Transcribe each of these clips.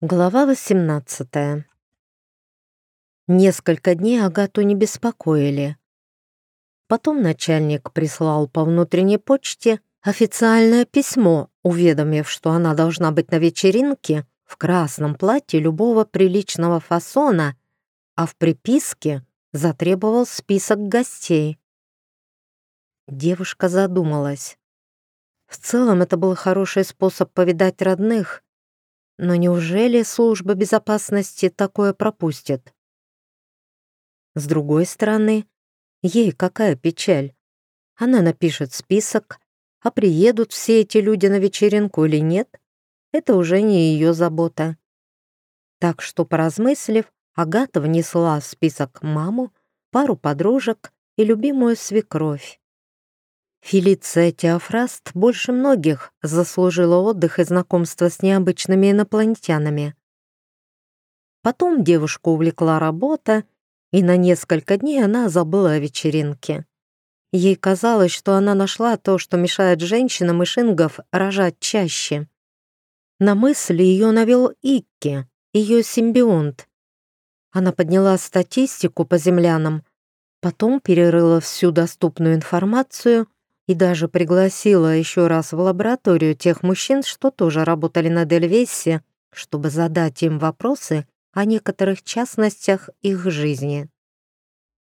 Глава 18 Несколько дней Агату не беспокоили. Потом начальник прислал по внутренней почте официальное письмо, уведомив, что она должна быть на вечеринке в красном платье любого приличного фасона, а в приписке затребовал список гостей. Девушка задумалась. В целом это был хороший способ повидать родных — но неужели служба безопасности такое пропустит? С другой стороны, ей какая печаль. Она напишет список, а приедут все эти люди на вечеринку или нет, это уже не ее забота. Так что, поразмыслив, Агата внесла в список маму, пару подружек и любимую свекровь. Фелиция Теофраст больше многих заслужила отдых и знакомство с необычными инопланетянами. Потом девушку увлекла работа, и на несколько дней она забыла о вечеринке. Ей казалось, что она нашла то, что мешает женщинам и шингов рожать чаще. На мысли ее навел Икки, ее симбионт. Она подняла статистику по землянам, потом перерыла всю доступную информацию и даже пригласила еще раз в лабораторию тех мужчин, что тоже работали на Дельвессе, чтобы задать им вопросы о некоторых частностях их жизни.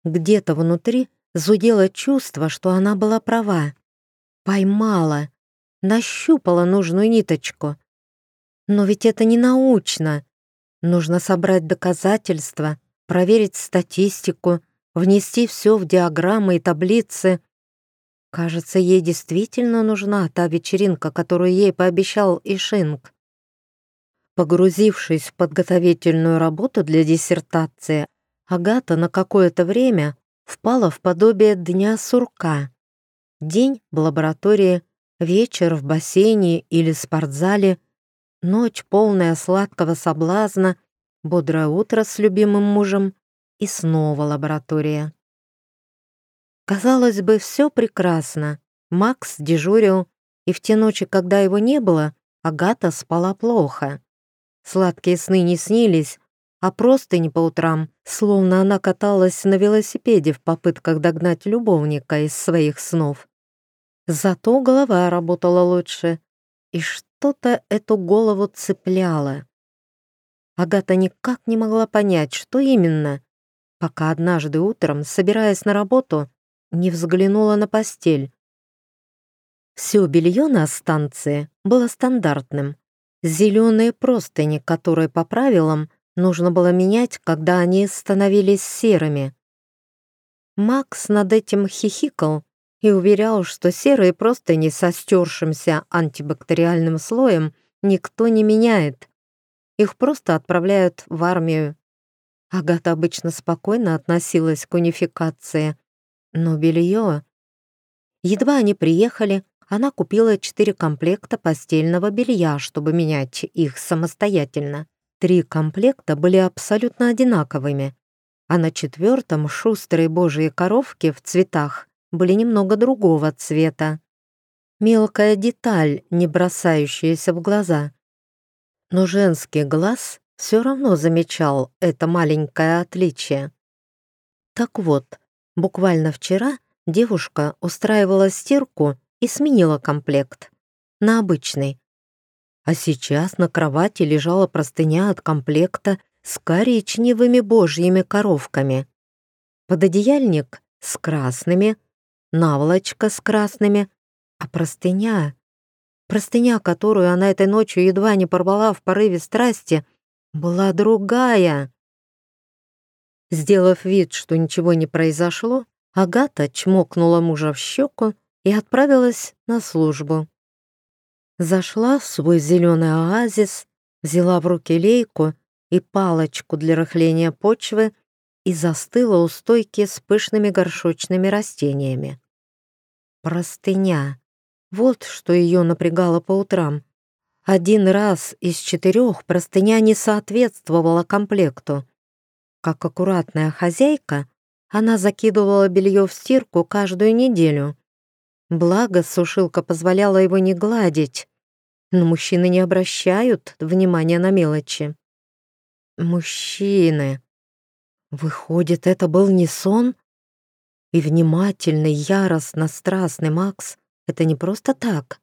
Где-то внутри зудело чувство, что она была права. Поймала, нащупала нужную ниточку. Но ведь это не научно. Нужно собрать доказательства, проверить статистику, внести все в диаграммы и таблицы — Кажется, ей действительно нужна та вечеринка, которую ей пообещал Ишинг. Погрузившись в подготовительную работу для диссертации, Агата на какое-то время впала в подобие дня сурка. День в лаборатории, вечер в бассейне или спортзале, ночь полная сладкого соблазна, бодрое утро с любимым мужем и снова лаборатория. Казалось бы, все прекрасно. Макс дежурил, и в те ночи, когда его не было, Агата спала плохо. Сладкие сны не снились, а просто не по утрам, словно она каталась на велосипеде в попытках догнать любовника из своих снов. Зато голова работала лучше, и что-то эту голову цепляло. Агата никак не могла понять, что именно, пока однажды утром, собираясь на работу, не взглянула на постель. Все белье на станции было стандартным. Зеленые простыни, которые по правилам нужно было менять, когда они становились серыми. Макс над этим хихикал и уверял, что серые простыни со стершимся антибактериальным слоем никто не меняет. Их просто отправляют в армию. Агата обычно спокойно относилась к унификации, но белье... Едва они приехали, она купила четыре комплекта постельного белья, чтобы менять их самостоятельно. Три комплекта были абсолютно одинаковыми, а на четвертом шустрые божьи коровки в цветах были немного другого цвета. Мелкая деталь, не бросающаяся в глаза. Но женский глаз все равно замечал это маленькое отличие. Так вот, Буквально вчера девушка устраивала стирку и сменила комплект на обычный. А сейчас на кровати лежала простыня от комплекта с коричневыми божьими коровками. Пододеяльник с красными, наволочка с красными, а простыня... Простыня, которую она этой ночью едва не порвала в порыве страсти, была другая. Сделав вид, что ничего не произошло, Агата чмокнула мужа в щеку и отправилась на службу. Зашла в свой зеленый оазис, взяла в руки лейку и палочку для рыхления почвы и застыла у стойки с пышными горшочными растениями. Простыня. Вот что ее напрягало по утрам. Один раз из четырех простыня не соответствовала комплекту. Как аккуратная хозяйка, она закидывала белье в стирку каждую неделю. Благо, сушилка позволяла его не гладить. но мужчины не обращают внимания на мелочи. Мужчины. Выходит, это был не сон? И внимательный, яростно страстный Макс — это не просто так.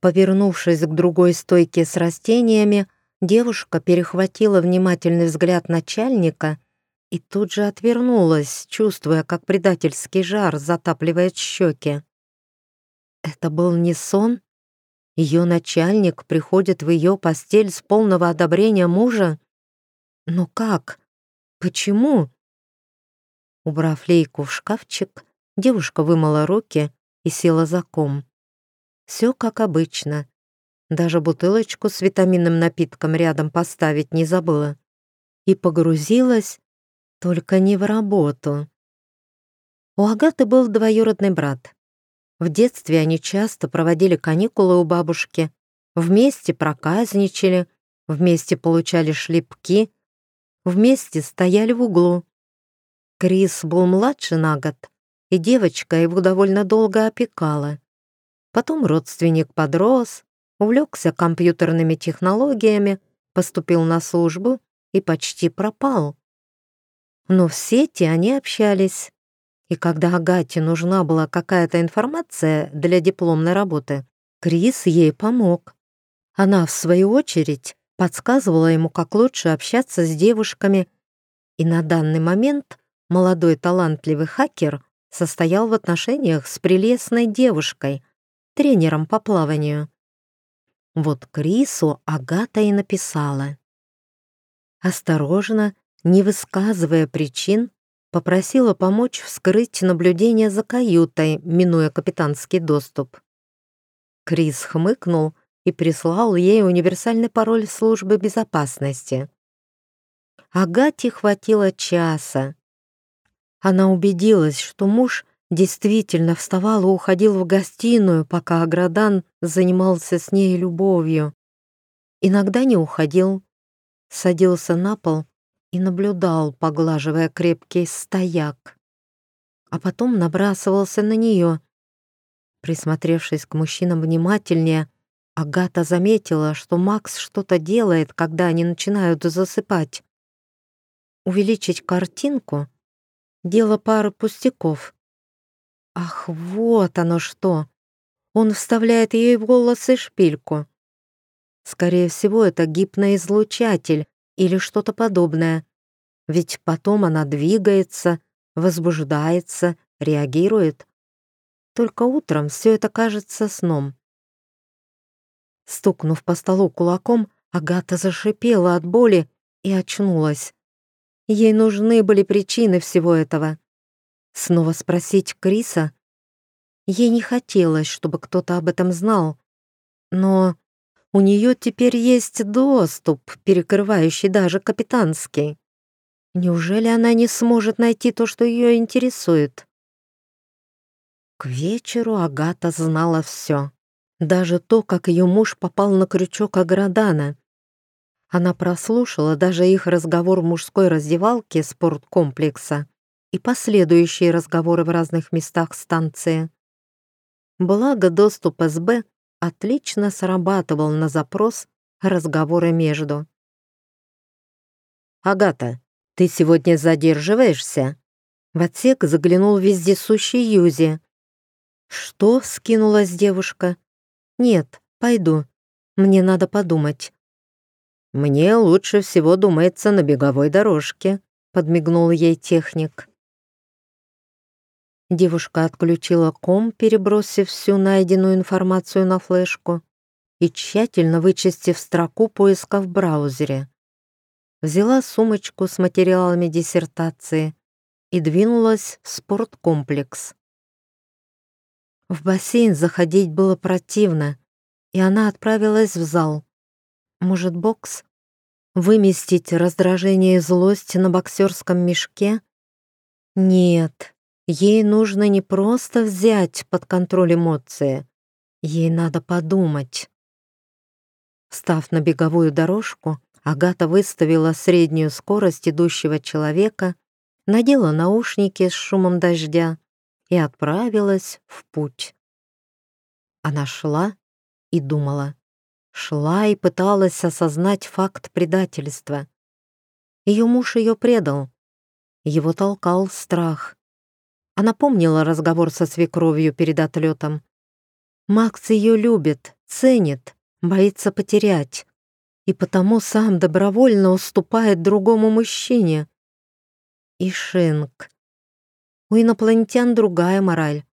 Повернувшись к другой стойке с растениями, девушка перехватила внимательный взгляд начальника и тут же отвернулась, чувствуя, как предательский жар затапливает щеки. Это был не сон? Ее начальник приходит в ее постель с полного одобрения мужа? Но как? Почему? Убрав лейку в шкафчик, девушка вымыла руки и села за ком. Все как обычно. Даже бутылочку с витаминным напитком рядом поставить не забыла. И погрузилась, только не в работу. У Агаты был двоюродный брат. В детстве они часто проводили каникулы у бабушки, вместе проказничали, вместе получали шлепки, вместе стояли в углу. Крис был младше на год, и девочка его довольно долго опекала. Потом родственник подрос, увлекся компьютерными технологиями, поступил на службу и почти пропал. Но в сети они общались. И когда Агате нужна была какая-то информация для дипломной работы, Крис ей помог. Она, в свою очередь, подсказывала ему, как лучше общаться с девушками, и на данный момент молодой талантливый хакер состоял в отношениях с прелестной девушкой, тренером по плаванию. Вот Крису Агата и написала. Осторожно, не высказывая причин, попросила помочь вскрыть наблюдение за каютой, минуя капитанский доступ. Крис хмыкнул и прислал ей универсальный пароль службы безопасности. Агате хватило часа, она убедилась, что муж действительно вставал и уходил в гостиную, пока Аградан занимался с ней любовью. Иногда не уходил, садился на пол и наблюдал, поглаживая крепкий стояк. А потом набрасывался на нее. Присмотревшись к мужчинам внимательнее, Агата заметила, что Макс что-то делает, когда они начинают засыпать. Увеличить картинку — Дело пары пустяков. Ах, вот оно что! Он вставляет ей в волосы шпильку. Скорее всего, это гипноизлучатель или что-то подобное. Ведь потом она двигается, возбуждается, реагирует. Только утром все это кажется сном. Стукнув по столу кулаком, Агата зашипела от боли и очнулась. Ей нужны были причины всего этого. Снова спросить Криса? Ей не хотелось, чтобы кто-то об этом знал. Но у нее теперь есть доступ, перекрывающий даже капитанский. Неужели она не сможет найти то, что ее интересует? К вечеру Агата знала все. Даже то, как ее муж попал на крючок Аградана. Она прослушала даже их разговор в мужской раздевалке спорткомплекса и последующие разговоры в разных местах станции. Благо, доступ СБ отлично срабатывал на запрос разговоры между. «Агата, ты сегодня задерживаешься?» В отсек заглянул вездесущий Юзи. «Что?» — скинулась девушка. «Нет, пойду. Мне надо подумать». «Мне лучше всего думается на беговой дорожке», — подмигнул ей техник. Девушка отключила ком, перебросив всю найденную информацию на флешку и тщательно вычистив строку поиска в браузере. Взяла сумочку с материалами диссертации и двинулась в спорткомплекс. В бассейн заходить было противно, и она отправилась в зал. Может, бокс? Выместить раздражение и злость на боксерском мешке? Нет, ей нужно не просто взять под контроль эмоции. Ей надо подумать. Встав на беговую дорожку, Агата выставила среднюю скорость идущего человека, надела наушники с шумом дождя и отправилась в путь. Она шла, и думала. Шла и пыталась осознать факт предательства. Ее муж ее предал. Его толкал страх. Она помнила разговор со свекровью перед отлетом. Макс ее любит, ценит, боится потерять. И потому сам добровольно уступает другому мужчине. И Шинг. У инопланетян другая мораль.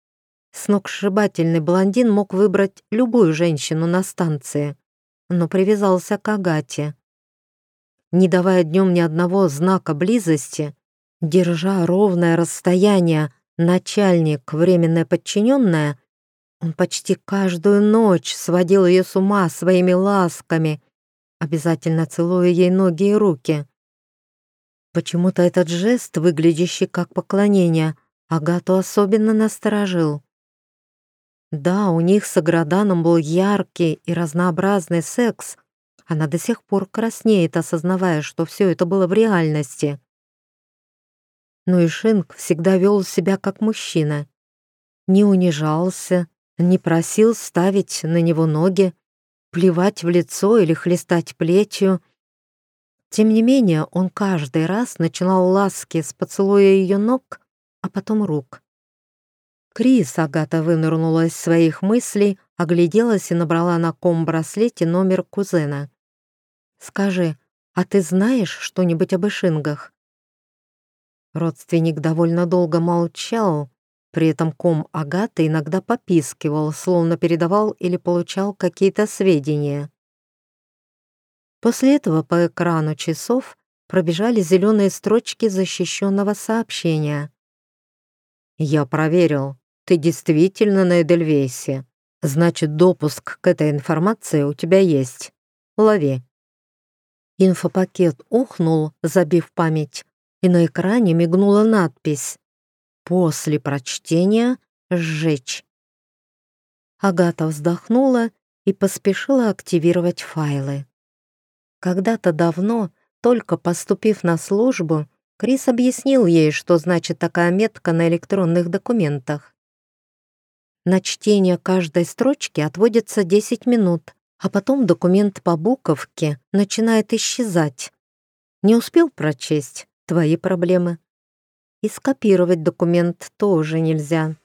Сногсшибательный блондин мог выбрать любую женщину на станции, но привязался к Агате. Не давая днем ни одного знака близости, держа ровное расстояние начальник, временная подчиненная, он почти каждую ночь сводил ее с ума своими ласками, обязательно целуя ей ноги и руки. Почему-то этот жест, выглядящий как поклонение, Агату особенно насторожил. Да, у них с Аграданом был яркий и разнообразный секс. Она до сих пор краснеет, осознавая, что все это было в реальности. Но и Шинг всегда вел себя как мужчина. Не унижался, не просил ставить на него ноги, плевать в лицо или хлестать плетью. Тем не менее, он каждый раз начинал ласки с поцелуя ее ног, а потом рук. Крис Агата вынырнула из своих мыслей, огляделась и набрала на ком-браслете номер кузена. «Скажи, а ты знаешь что-нибудь об Ишингах?» Родственник довольно долго молчал, при этом ком Агаты иногда попискивал, словно передавал или получал какие-то сведения. После этого по экрану часов пробежали зеленые строчки защищенного сообщения. «Я проверил. Ты действительно на Эдельвейсе. Значит, допуск к этой информации у тебя есть. Лови». Инфопакет ухнул, забив память, и на экране мигнула надпись «После прочтения сжечь». Агата вздохнула и поспешила активировать файлы. Когда-то давно, только поступив на службу, Крис объяснил ей, что значит такая метка на электронных документах. На чтение каждой строчки отводится 10 минут, а потом документ по буковке начинает исчезать. Не успел прочесть — твои проблемы. И скопировать документ тоже нельзя.